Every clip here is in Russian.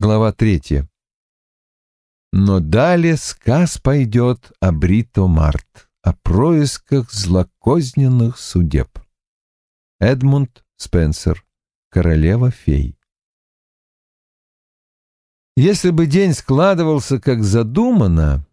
Глава третья. Но далее сказ пойдет о Брито Март, о происках злокозненных судеб. Эдмунд Спенсер, королева фей. Если бы день складывался как задумано,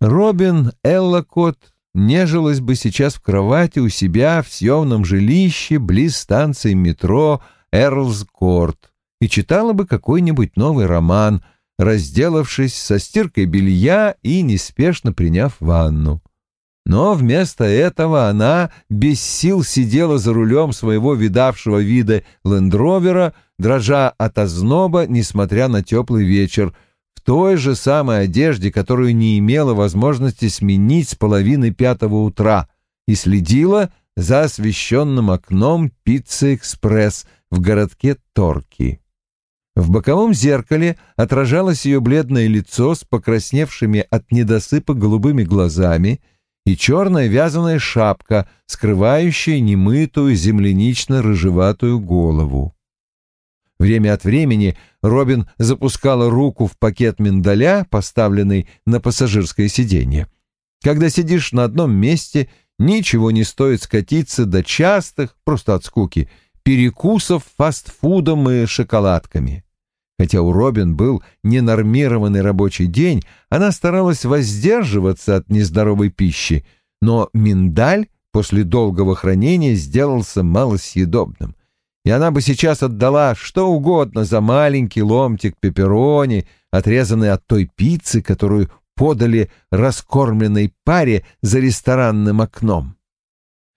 Робин Эллокот нежилась бы сейчас в кровати у себя в съемном жилище близ станции метро Эрлскорт и читала бы какой-нибудь новый роман, разделавшись со стиркой белья и неспешно приняв ванну. Но вместо этого она без сил сидела за рулем своего видавшего вида лендровера, дрожа от озноба, несмотря на теплый вечер, в той же самой одежде, которую не имела возможности сменить с половины пятого утра, и следила за освещенным окном «Пицца-экспресс» в городке Торки. В боковом зеркале отражалось ее бледное лицо с покрасневшими от недосыпа голубыми глазами — и черная вязаная шапка, скрывающая немытую землянично-рыжеватую голову. Время от времени Робин запускала руку в пакет миндаля, поставленный на пассажирское сиденье. Когда сидишь на одном месте, ничего не стоит скатиться до частых, просто от скуки, перекусов фастфудом и шоколадками. Хотя у Робин был ненормированный рабочий день, она старалась воздерживаться от нездоровой пищи, но миндаль после долгого хранения сделался малосъедобным, и она бы сейчас отдала что угодно за маленький ломтик пепперони, отрезанный от той пиццы, которую подали раскормленной паре за ресторанным окном.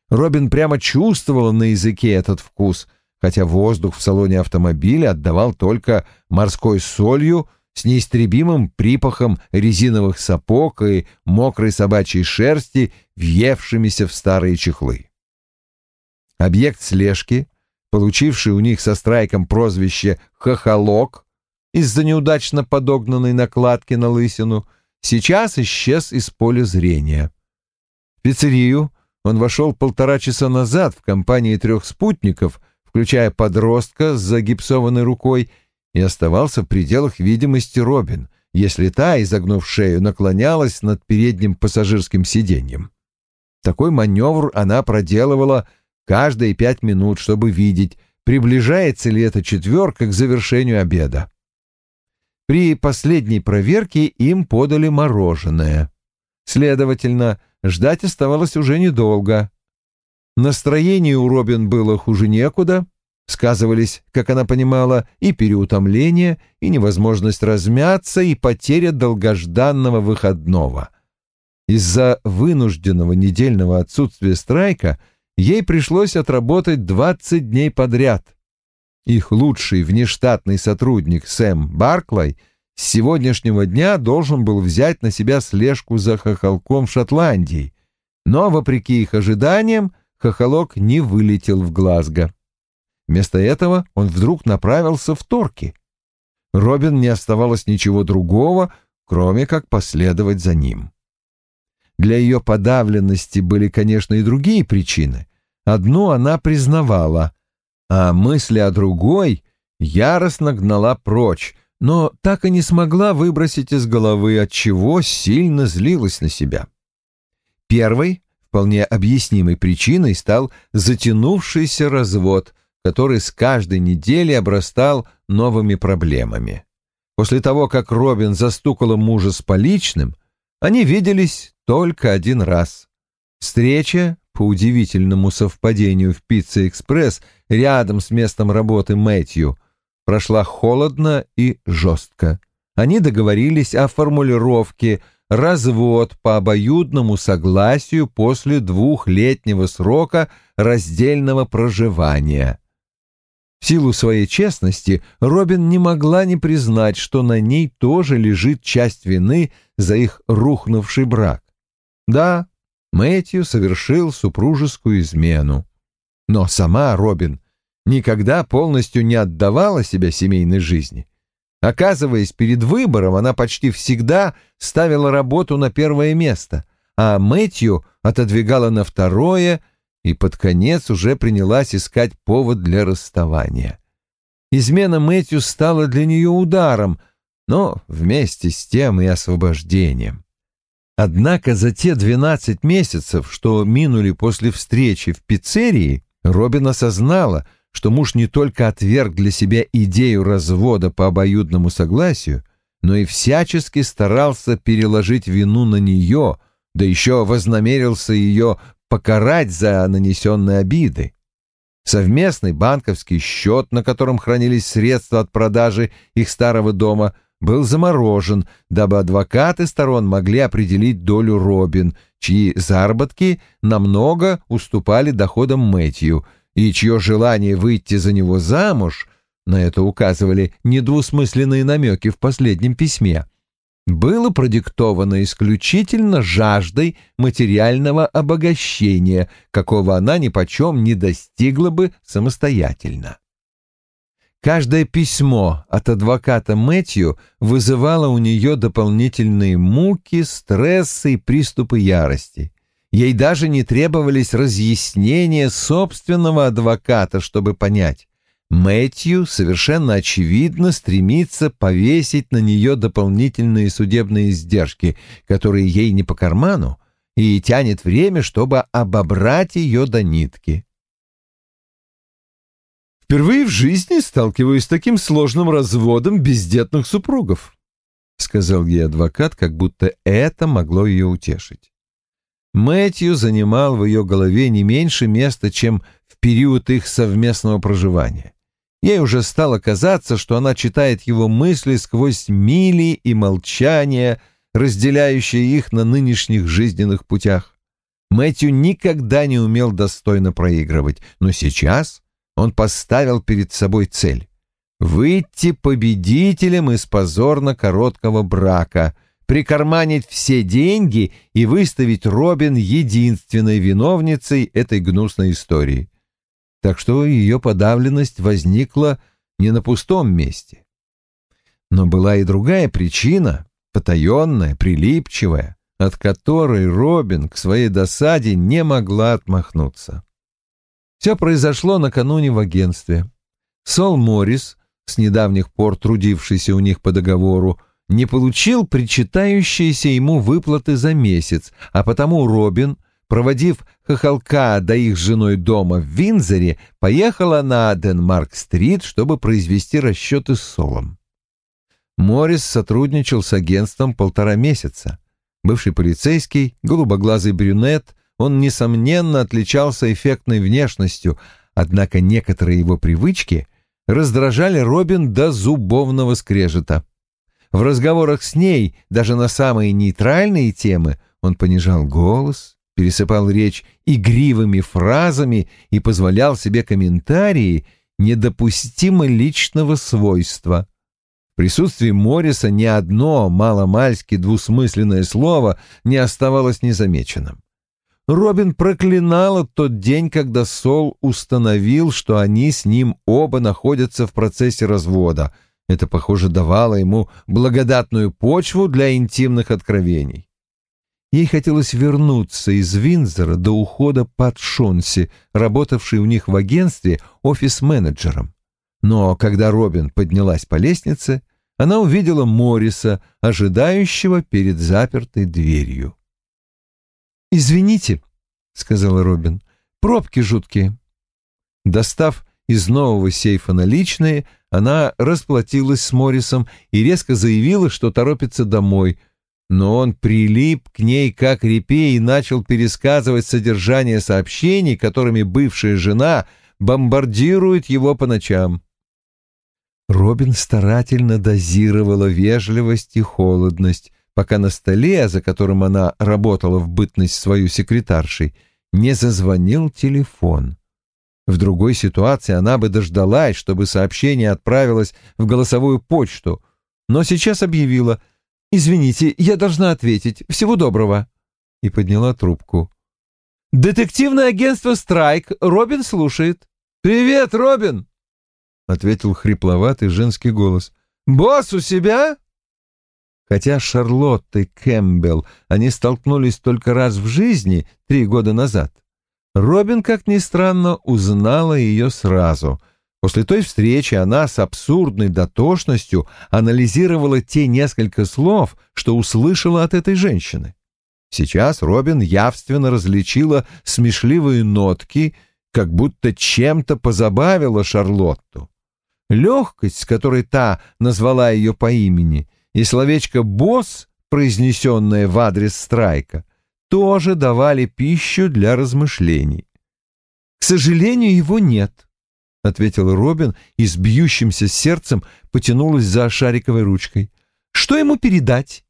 Робин прямо чувствовала на языке этот вкус — хотя воздух в салоне автомобиля отдавал только морской солью с неистребимым припахом резиновых сапог и мокрой собачьей шерсти, въевшимися в старые чехлы. Объект слежки, получивший у них со страйком прозвище «хохолок» из-за неудачно подогнанной накладки на лысину, сейчас исчез из поля зрения. В пиццерию он вошел полтора часа назад в компании трех спутников — включая подростка с загипсованной рукой, и оставался в пределах видимости Робин, если та, изогнув шею, наклонялась над передним пассажирским сиденьем. Такой маневр она проделывала каждые пять минут, чтобы видеть, приближается ли эта четверка к завершению обеда. При последней проверке им подали мороженое. Следовательно, ждать оставалось уже недолго. Настроение у Робин было хуже некуда. Сказывались, как она понимала, и переутомление, и невозможность размяться, и потеря долгожданного выходного. Из-за вынужденного недельного отсутствия страйка ей пришлось отработать 20 дней подряд. Их лучший внештатный сотрудник Сэм Барклай с сегодняшнего дня должен был взять на себя слежку за хохолком в Шотландии, но, вопреки их ожиданиям, хохолок не вылетел в Глазго. Вместо этого он вдруг направился в Торки. Робин не оставалось ничего другого, кроме как последовать за ним. Для ее подавленности были, конечно, и другие причины. Одну она признавала, а мысли о другой яростно гнала прочь, но так и не смогла выбросить из головы, от чего сильно злилась на себя. Первой вполне объяснимой причиной стал затянувшийся развод, который с каждой недели обрастал новыми проблемами. После того, как Робин застукала мужа с поличным, они виделись только один раз. Встреча, по удивительному совпадению в «Пицца-экспресс» рядом с местом работы Мэтью, прошла холодно и жестко. Они договорились о формулировке развод по обоюдному согласию после двухлетнего срока раздельного проживания. В силу своей честности Робин не могла не признать, что на ней тоже лежит часть вины за их рухнувший брак. Да, Мэтью совершил супружескую измену. Но сама Робин никогда полностью не отдавала себя семейной жизни. Оказываясь перед выбором, она почти всегда ставила работу на первое место, а Мэтью отодвигала на второе и под конец уже принялась искать повод для расставания. Измена Мэтью стала для нее ударом, но вместе с тем и освобождением. Однако за те двенадцать месяцев, что минули после встречи в пиццерии, Робин осознала, что муж не только отверг для себя идею развода по обоюдному согласию, но и всячески старался переложить вину на нее, да еще вознамерился ее покарать за нанесенные обиды. Совместный банковский счет, на котором хранились средства от продажи их старого дома, был заморожен, дабы адвокаты сторон могли определить долю Робин, чьи заработки намного уступали доходам Мэтью, и чье желание выйти за него замуж, на это указывали недвусмысленные намеки в последнем письме, было продиктовано исключительно жаждой материального обогащения, какого она нипочем не достигла бы самостоятельно. Каждое письмо от адвоката Мэтью вызывало у нее дополнительные муки, стрессы и приступы ярости. Ей даже не требовались разъяснения собственного адвоката, чтобы понять. Мэтью совершенно очевидно стремится повесить на нее дополнительные судебные издержки, которые ей не по карману, и тянет время, чтобы обобрать ее до нитки. «Впервые в жизни сталкиваюсь с таким сложным разводом бездетных супругов», — сказал ей адвокат, как будто это могло ее утешить. Мэтью занимал в ее голове не меньше места, чем в период их совместного проживания. Ей уже стало казаться, что она читает его мысли сквозь мили и молчания, разделяющие их на нынешних жизненных путях. Мэтью никогда не умел достойно проигрывать, но сейчас он поставил перед собой цель — выйти победителем из позорно короткого брака, прикарманить все деньги и выставить Робин единственной виновницей этой гнусной истории так что ее подавленность возникла не на пустом месте. Но была и другая причина, потаенная, прилипчивая, от которой Робин к своей досаде не могла отмахнуться. Все произошло накануне в агентстве. Сол Моррис, с недавних пор трудившийся у них по договору, не получил причитающиеся ему выплаты за месяц, а потому Робин — проводив хохолка до их женой дома в Винзоре, поехала на Денмарк-стрит, чтобы произвести расчеты с Солом. Моррис сотрудничал с агентством полтора месяца. Бывший полицейский, голубоглазый брюнет, он, несомненно, отличался эффектной внешностью, однако некоторые его привычки раздражали Робин до зубовного скрежета. В разговорах с ней, даже на самые нейтральные темы, он понижал голос, пересыпал речь игривыми фразами и позволял себе комментарии недопустимо личного свойства. В присутствии Морриса ни одно маломальски двусмысленное слово не оставалось незамеченным. Робин проклинала тот день, когда Сол установил, что они с ним оба находятся в процессе развода. Это, похоже, давало ему благодатную почву для интимных откровений. Ей хотелось вернуться из Винзора до ухода под Шонси, работавшей у них в агентстве офис-менеджером. Но когда Робин поднялась по лестнице, она увидела Морриса, ожидающего перед запертой дверью. «Извините», — сказала Робин, — «пробки жуткие». Достав из нового сейфа наличные, она расплатилась с Моррисом и резко заявила, что торопится домой — но он прилип к ней как репей и начал пересказывать содержание сообщений, которыми бывшая жена бомбардирует его по ночам. Робин старательно дозировала вежливость и холодность, пока на столе, за которым она работала в бытность свою секретаршей, не зазвонил телефон. В другой ситуации она бы дождалась, чтобы сообщение отправилось в голосовую почту, но сейчас объявила — «Извините, я должна ответить. Всего доброго». И подняла трубку. «Детективное агентство «Страйк». Робин слушает». «Привет, Робин!» — ответил хрипловатый женский голос. «Босс у себя?» Хотя Шарлотт и Кэмпбелл они столкнулись только раз в жизни три года назад, Робин, как ни странно, узнала ее сразу. После той встречи она с абсурдной дотошностью анализировала те несколько слов, что услышала от этой женщины. Сейчас Робин явственно различила смешливые нотки, как будто чем-то позабавила Шарлотту. Легкость, с которой та назвала ее по имени, и словечко «босс», произнесенное в адрес Страйка, тоже давали пищу для размышлений. «К сожалению, его нет», — ответил Робин и с бьющимся сердцем потянулась за шариковой ручкой. «Что ему передать?»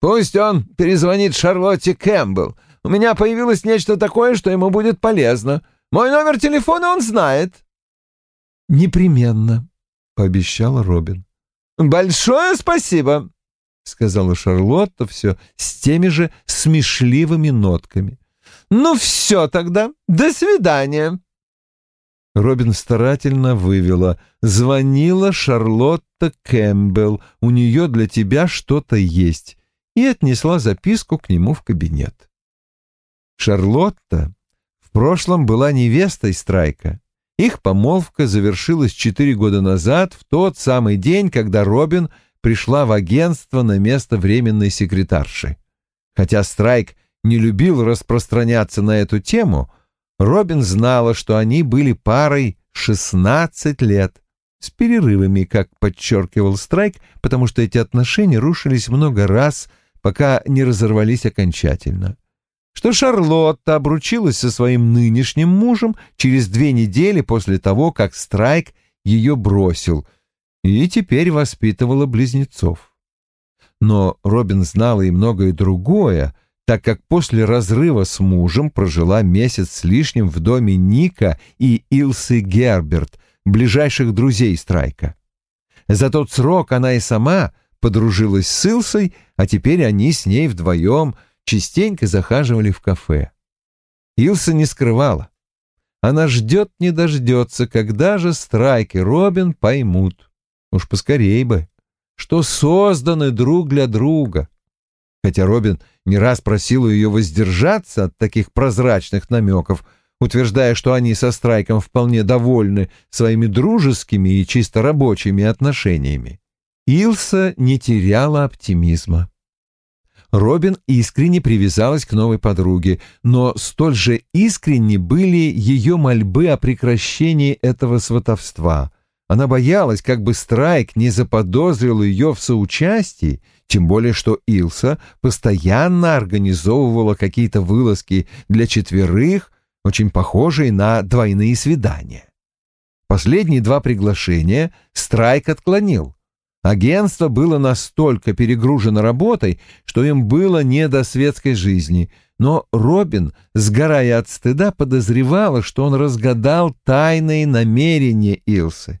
«Пусть он перезвонит Шарлотте Кэмпбелл. У меня появилось нечто такое, что ему будет полезно. Мой номер телефона он знает». «Непременно», — пообещала Робин. «Большое спасибо», — сказала Шарлотта все с теми же смешливыми нотками. «Ну все тогда. До свидания». Робин старательно вывела. «Звонила Шарлотта Кэмпбелл. У нее для тебя что-то есть». И отнесла записку к нему в кабинет. Шарлотта в прошлом была невестой Страйка. Их помолвка завершилась четыре года назад, в тот самый день, когда Робин пришла в агентство на место временной секретарши. Хотя Страйк не любил распространяться на эту тему, Робин знала, что они были парой 16 лет, с перерывами, как подчеркивал Страйк, потому что эти отношения рушились много раз, пока не разорвались окончательно. Что Шарлотта обручилась со своим нынешним мужем через две недели после того, как Страйк ее бросил, и теперь воспитывала близнецов. Но Робин знала и многое другое, так как после разрыва с мужем прожила месяц с лишним в доме Ника и Илсы Герберт, ближайших друзей Страйка. За тот срок она и сама подружилась с Илсой, а теперь они с ней вдвоем частенько захаживали в кафе. Илса не скрывала. Она ждет не дождется, когда же Страйк и Робин поймут. Уж поскорей бы, что созданы друг для друга. Хотя Робин не раз просил ее воздержаться от таких прозрачных намеков, утверждая, что они со Страйком вполне довольны своими дружескими и чисто рабочими отношениями. Илса не теряла оптимизма. Робин искренне привязалась к новой подруге, но столь же искренне были ее мольбы о прекращении этого сватовства. Она боялась, как бы Страйк не заподозрил ее в соучастии, тем более что Илса постоянно организовывала какие-то вылазки для четверых, очень похожие на двойные свидания. Последние два приглашения Страйк отклонил. Агентство было настолько перегружено работой, что им было не до светской жизни, но Робин, сгорая от стыда, подозревала, что он разгадал тайные намерения Илсы.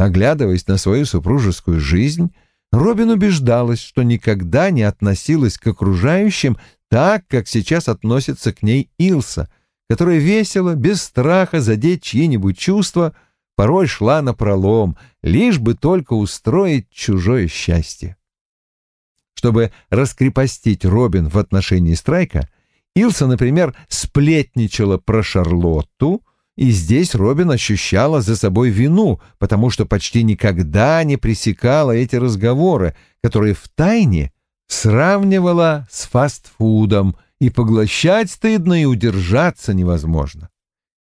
Оглядываясь на свою супружескую жизнь, Робин убеждалась, что никогда не относилась к окружающим так, как сейчас относится к ней Илса, которая весело, без страха задеть чьи-нибудь чувства, порой шла на пролом, лишь бы только устроить чужое счастье. Чтобы раскрепостить Робин в отношении Страйка, Илса, например, сплетничала про Шарлотту, и здесь Робин ощущала за собой вину, потому что почти никогда не пресекала эти разговоры, которые в тайне сравнивала с фастфудом, и поглощать стыдно и удержаться невозможно.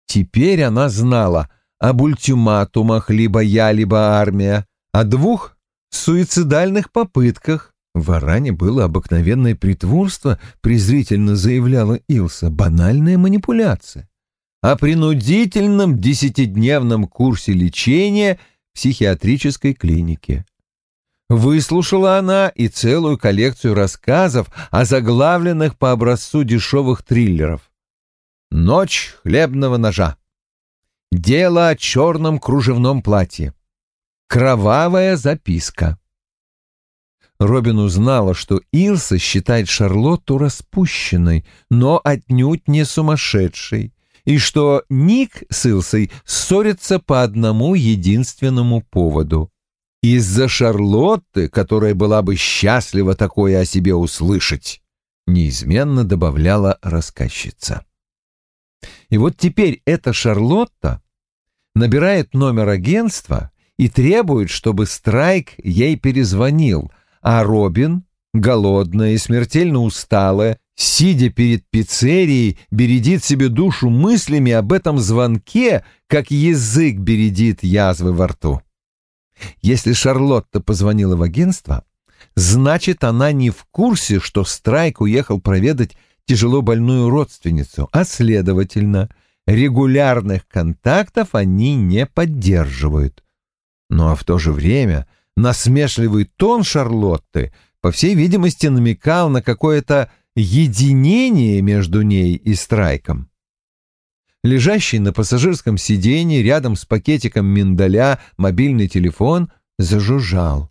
Теперь она знала об ультиматумах либо я, либо армия, о двух суицидальных попытках. В Аране было обыкновенное притворство, презрительно заявляла Илса, банальная манипуляция о принудительном десятидневном курсе лечения в психиатрической клинике. Выслушала она и целую коллекцию рассказов, о заглавленных по образцу дешевых триллеров. «Ночь хлебного ножа», «Дело о черном кружевном платье», «Кровавая записка». Робин узнала, что Илса считает Шарлотту распущенной, но отнюдь не сумасшедшей, и что Ник с Илсой ссорятся по одному единственному поводу. Из-за Шарлотты, которая была бы счастлива такое о себе услышать, неизменно добавляла рассказчица. И вот теперь эта Шарлотта набирает номер агентства и требует, чтобы Страйк ей перезвонил, а Робин, голодная и смертельно усталая, сидя перед пиццерией, бередит себе душу мыслями об этом звонке, как язык бередит язвы во рту. Если Шарлотта позвонила в агентство, значит, она не в курсе, что Страйк уехал проведать тяжело больную родственницу, а, следовательно, регулярных контактов они не поддерживают. Ну а в то же время насмешливый тон Шарлотты, по всей видимости, намекал на какое-то единение между ней и Страйком. Лежащий на пассажирском сиденье рядом с пакетиком миндаля мобильный телефон зажужжал.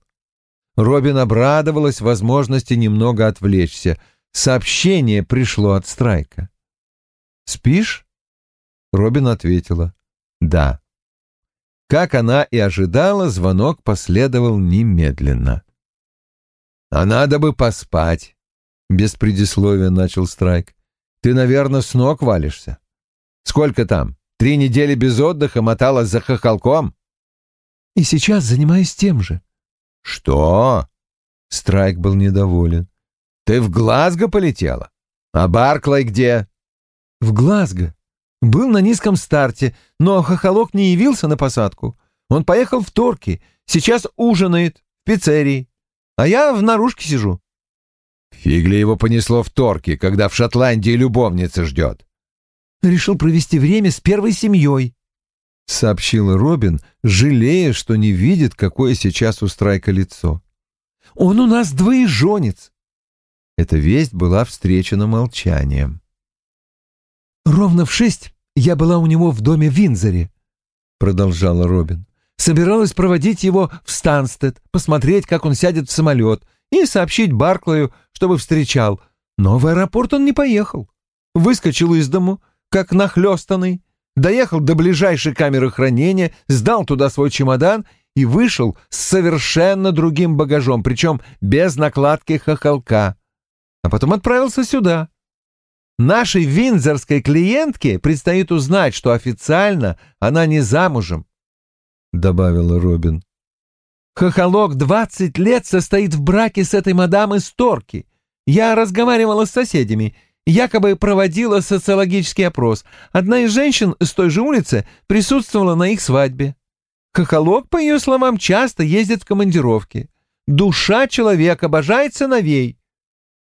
Робин обрадовалась возможности немного отвлечься. Сообщение пришло от Страйка. «Спишь?» Робин ответила «Да». Как она и ожидала, звонок последовал немедленно. «А надо бы поспать», — без предисловия начал Страйк. «Ты, наверное, с ног валишься. Сколько там? Три недели без отдыха моталась за хохолком?» «И сейчас занимаюсь тем же». «Что?» — Страйк был недоволен. «Ты в Глазго полетела? А Барклай где?» «В Глазго. Был на низком старте, но хохолок не явился на посадку. Он поехал в Торки, сейчас ужинает в пиццерии, а я в наружке сижу. Фигли его понесло в Торки, когда в Шотландии любовница ждет. Решил провести время с первой семьей, — сообщила Робин, жалея, что не видит, какое сейчас у Страйка лицо. Он у нас двоеженец. Эта весть была встречена молчанием. «Ровно в шесть я была у него в доме в Винзоре», — продолжала Робин. «Собиралась проводить его в Станстед, посмотреть, как он сядет в самолет, и сообщить Барклаю, чтобы встречал. Но в аэропорт он не поехал. Выскочил из дому, как нахлёстанный, доехал до ближайшей камеры хранения, сдал туда свой чемодан и вышел с совершенно другим багажом, причем без накладки хохолка. А потом отправился сюда, Нашей винзорской клиентке предстоит узнать, что официально она не замужем, — добавила Робин. Хохолок двадцать лет состоит в браке с этой мадам из Торки. Я разговаривала с соседями, якобы проводила социологический опрос. Одна из женщин с той же улицы присутствовала на их свадьбе. Хохолок, по ее словам, часто ездит в командировки. Душа человека обожает сыновей.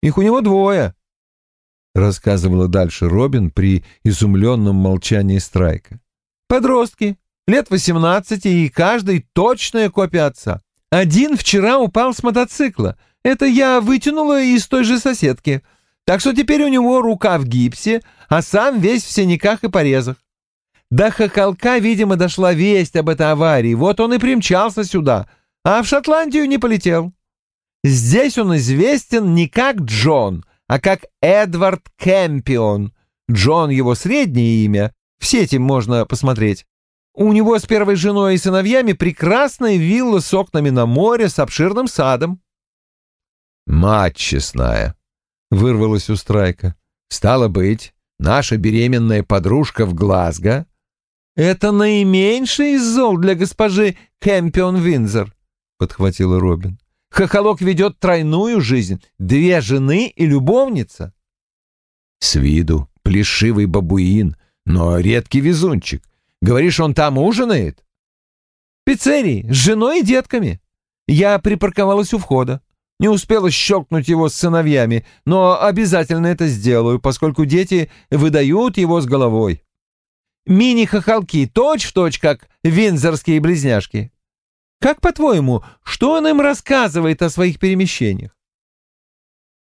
Их у него двое. — рассказывала дальше Робин при изумленном молчании Страйка. «Подростки, лет восемнадцати, и каждый точная копия отца. Один вчера упал с мотоцикла. Это я вытянула из той же соседки. Так что теперь у него рука в гипсе, а сам весь в синяках и порезах. До Хохолка, видимо, дошла весть об этой аварии. Вот он и примчался сюда, а в Шотландию не полетел. Здесь он известен не как Джон, а как Эдвард Кэмпион. Джон — его среднее имя, в сети можно посмотреть. У него с первой женой и сыновьями прекрасная вилла с окнами на море с обширным садом. «Мать честная!» — вырвалась у Страйка. «Стало быть, наша беременная подружка в Глазго?» «Это наименьший из зол для госпожи Кэмпион Винзор», — подхватила Робин. Хохолок ведет тройную жизнь, две жены и любовница. С виду плешивый бабуин, но редкий везунчик. Говоришь, он там ужинает? Пиццерии, с женой и детками. Я припарковалась у входа. Не успела щелкнуть его с сыновьями, но обязательно это сделаю, поскольку дети выдают его с головой. Мини-хохолки точь-в-точь, как винзорские близняшки. Как, по-твоему, что он им рассказывает о своих перемещениях?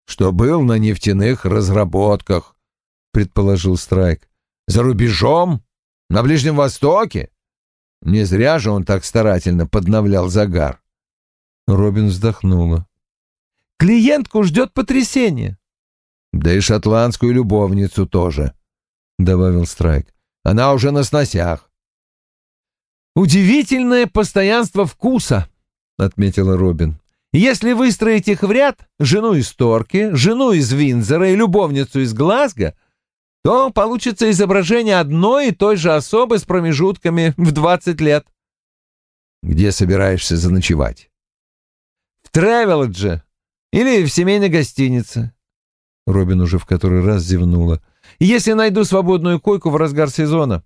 Что был на нефтяных разработках, предположил Страйк. За рубежом? На Ближнем Востоке? Не зря же он так старательно подновлял загар. Робин вздохнула. Клиентку ждет потрясение. Да и шотландскую любовницу тоже, добавил Страйк. Она уже на сносях. «Удивительное постоянство вкуса», — отметила Робин. «Если выстроить их в ряд, жену из Торки, жену из Винзора и любовницу из Глазго, то получится изображение одной и той же особы с промежутками в 20 лет. Где собираешься заночевать? В Тревеледже или в семейной гостинице. Робин уже в который раз зевнула. Если найду свободную койку в разгар сезона.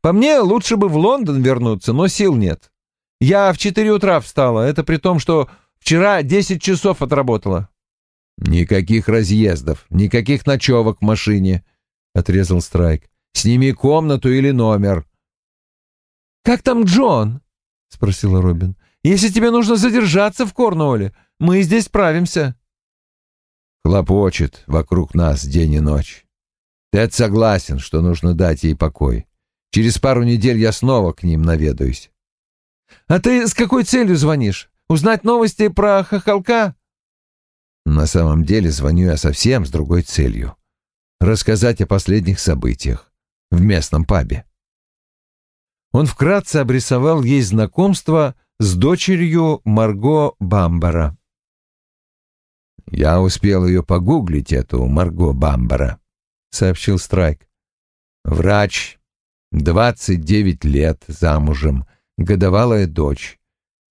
По мне, лучше бы в Лондон вернуться, но сил нет. Я в четыре утра встала, это при том, что вчера десять часов отработала. Никаких разъездов, никаких ночевок в машине, — отрезал Страйк. Сними комнату или номер. Как там Джон? — спросила Робин. Если тебе нужно задержаться в Корнуолле, мы здесь справимся. Хлопочет вокруг нас день и ночь. Тед согласен, что нужно дать ей покой. Через пару недель я снова к ним наведаюсь. А ты с какой целью звонишь? Узнать новости про хохолка? На самом деле звоню я совсем с другой целью. Рассказать о последних событиях в местном пабе. Он вкратце обрисовал ей знакомство с дочерью Марго Бамбара. «Я успел ее погуглить, эту Марго Бамбара», — сообщил Страйк. «Врач, 29 лет, замужем, годовалая дочь.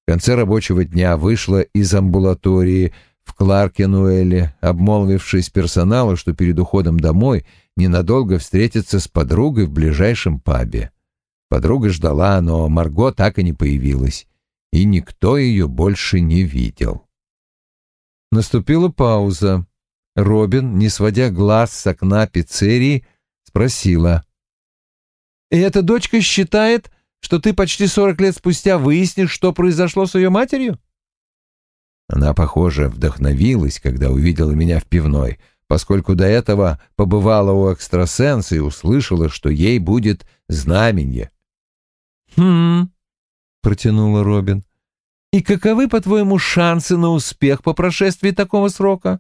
В конце рабочего дня вышла из амбулатории в Кларкенуэле, обмолвившись персоналу, что перед уходом домой ненадолго встретится с подругой в ближайшем пабе. Подруга ждала, но Марго так и не появилась, и никто ее больше не видел. Наступила пауза. Робин, не сводя глаз с окна пиццерии, спросила. «И эта дочка считает, что ты почти сорок лет спустя выяснишь, что произошло с ее матерью?» Она, похоже, вдохновилась, когда увидела меня в пивной, поскольку до этого побывала у экстрасенса и услышала, что ей будет знаменье. «Хм...» — протянула Робин. «И каковы, по-твоему, шансы на успех по прошествии такого срока?»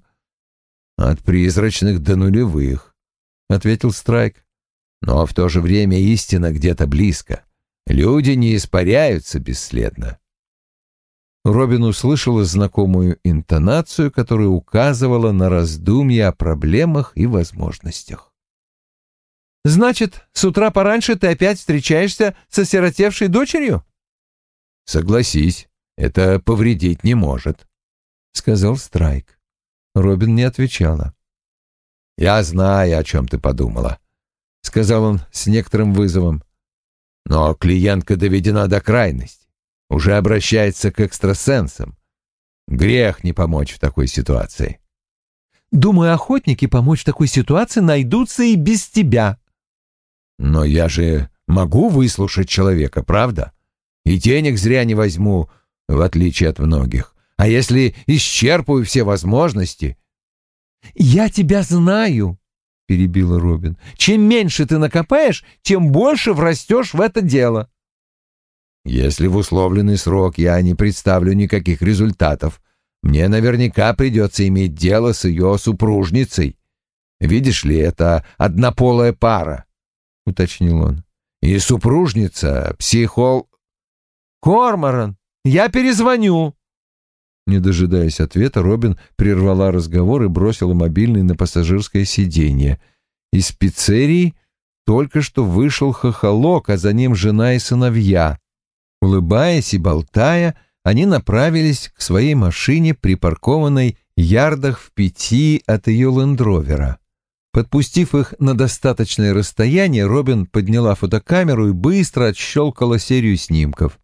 «От призрачных до нулевых», — ответил Страйк. «Но в то же время истина где-то близко. Люди не испаряются бесследно». Робин услышала знакомую интонацию, которая указывала на раздумья о проблемах и возможностях. «Значит, с утра пораньше ты опять встречаешься с осиротевшей дочерью?» «Согласись, это повредить не может», — сказал Страйк. Робин не отвечала. «Я знаю, о чем ты подумала», — сказал он с некоторым вызовом. «Но клиентка доведена до крайности уже обращается к экстрасенсам. Грех не помочь в такой ситуации. Думаю, охотники помочь в такой ситуации найдутся и без тебя. Но я же могу выслушать человека, правда? И денег зря не возьму, в отличие от многих. А если исчерпаю все возможности... «Я тебя знаю», — перебила Робин. «Чем меньше ты накопаешь, тем больше врастешь в это дело». Если в условленный срок я не представлю никаких результатов, мне наверняка придется иметь дело с ее супружницей. Видишь ли, это однополая пара, — уточнил он. И супружница, психол... Корморан, я перезвоню. Не дожидаясь ответа, Робин прервала разговор и бросила мобильный на пассажирское сиденье. Из пиццерии только что вышел хохолок, а за ним жена и сыновья. Улыбаясь и болтая, они направились к своей машине, припаркованной ярдах в пяти от ее лендровера. Подпустив их на достаточное расстояние, Робин подняла фотокамеру и быстро отщелкала серию снимков.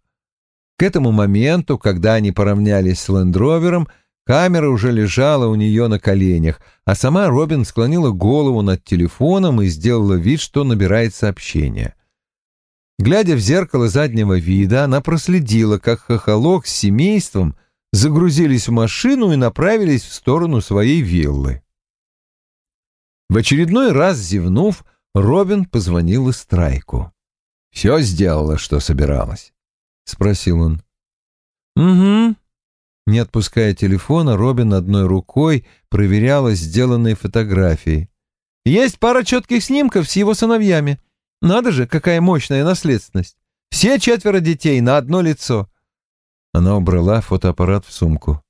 К этому моменту, когда они поравнялись с лендровером, камера уже лежала у нее на коленях, а сама Робин склонила голову над телефоном и сделала вид, что набирает сообщение. Глядя в зеркало заднего вида, она проследила, как хохолок с семейством загрузились в машину и направились в сторону своей виллы. В очередной раз зевнув, Робин позвонила Страйку. «Все сделала, что собиралась?» — спросил он. «Угу». Не отпуская телефона, Робин одной рукой проверяла сделанные фотографии. «Есть пара четких снимков с его сыновьями. Надо же, какая мощная наследственность. Все четверо детей на одно лицо. Она убрала фотоаппарат в сумку.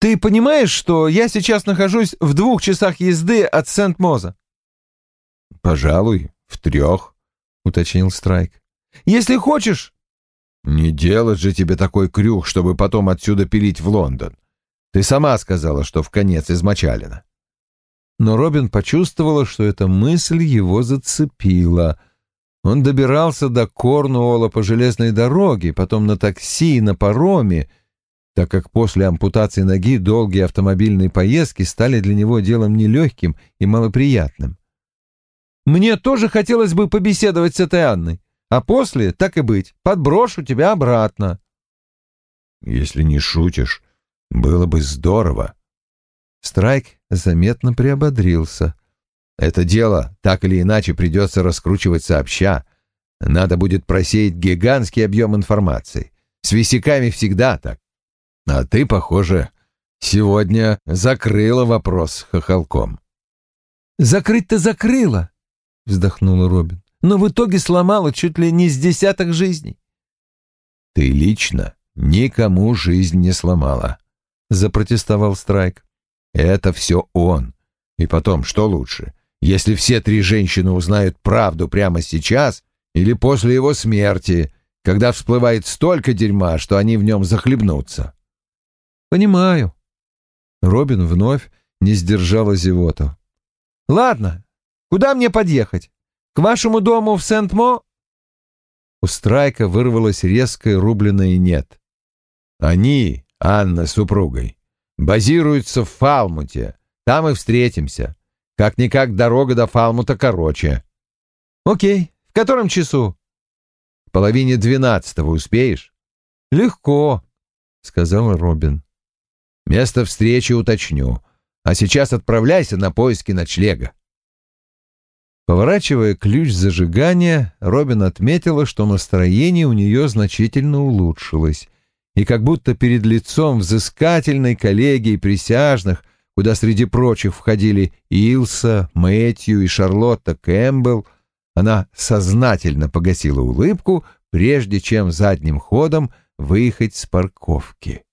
Ты понимаешь, что я сейчас нахожусь в двух часах езды от Сент-Моза? Пожалуй, в трех, уточнил Страйк. Если хочешь. Не делать же тебе такой крюк, чтобы потом отсюда пилить в Лондон. Ты сама сказала, что в конец измочалена. Но Робин почувствовала, что эта мысль его зацепила. Он добирался до Корнуолла по железной дороге, потом на такси и на пароме, так как после ампутации ноги долгие автомобильные поездки стали для него делом нелегким и малоприятным. «Мне тоже хотелось бы побеседовать с этой Анной, а после, так и быть, подброшу тебя обратно». «Если не шутишь, было бы здорово». Страйк заметно приободрился. «Это дело так или иначе придется раскручивать сообща. Надо будет просеять гигантский объем информации. С висяками всегда так. А ты, похоже, сегодня закрыла вопрос хохолком». «Закрыть-то закрыла», — вздохнула Робин, «но в итоге сломала чуть ли не с десяток жизней». «Ты лично никому жизнь не сломала», — запротестовал Страйк. «Это все он. И потом, что лучше, если все три женщины узнают правду прямо сейчас или после его смерти, когда всплывает столько дерьма, что они в нем захлебнутся?» «Понимаю». Робин вновь не сдержала зевоту. «Ладно, куда мне подъехать? К вашему дому в Сент-Мо?» У Страйка вырвалось резкое рубленое «нет». «Они, Анна с супругой, базируются в Фалмуте. Там и встретимся. Как-никак дорога до Фалмута короче». «Окей. В котором часу?» «В половине двенадцатого успеешь?» «Легко», — сказал Робин. Место встречи уточню. А сейчас отправляйся на поиски ночлега. Поворачивая ключ зажигания, Робин отметила, что настроение у нее значительно улучшилось, и как будто перед лицом взыскательной коллегии присяжных, куда среди прочих входили Илса, Мэтью и Шарлотта Кэмпбелл, она сознательно погасила улыбку, прежде чем задним ходом выехать с парковки.